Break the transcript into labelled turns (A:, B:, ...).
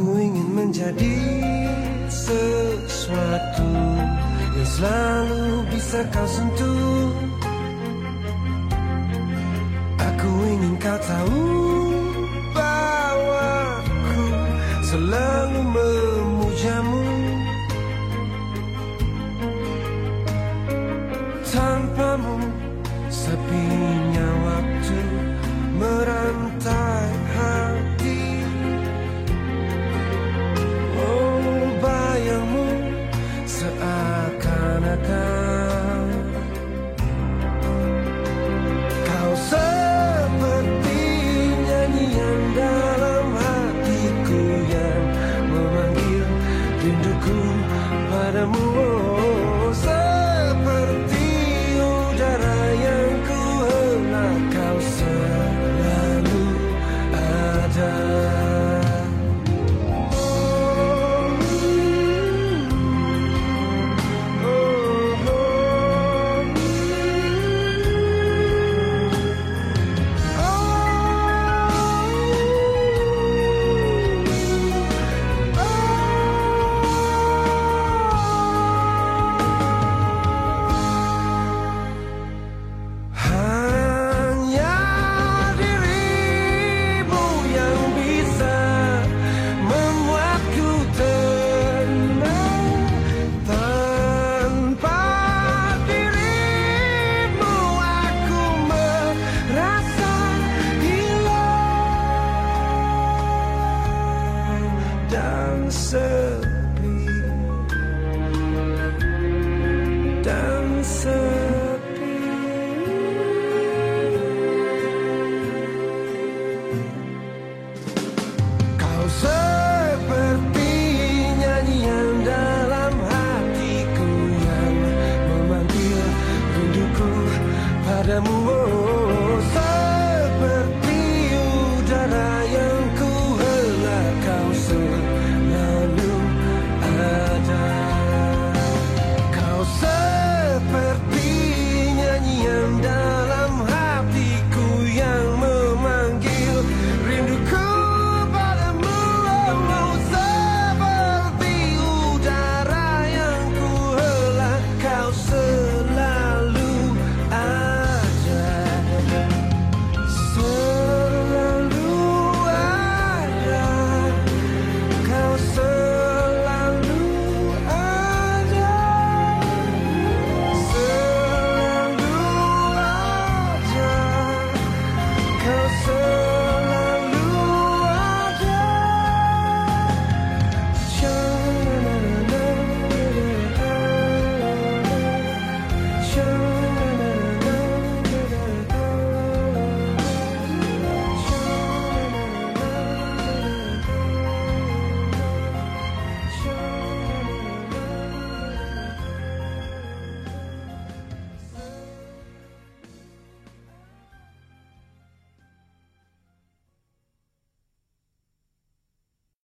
A: Aku ingin menjadi sesuatu yang selalu bisa kau sentuh. Aku ingin kau tahu bahwa aku selalu memujamu. Tanpamu sepinya waktu merantai The moon. dan sepi dan sepi kau seperti nyanyian dalam hatiku yang memanggil rinduku padamu oh.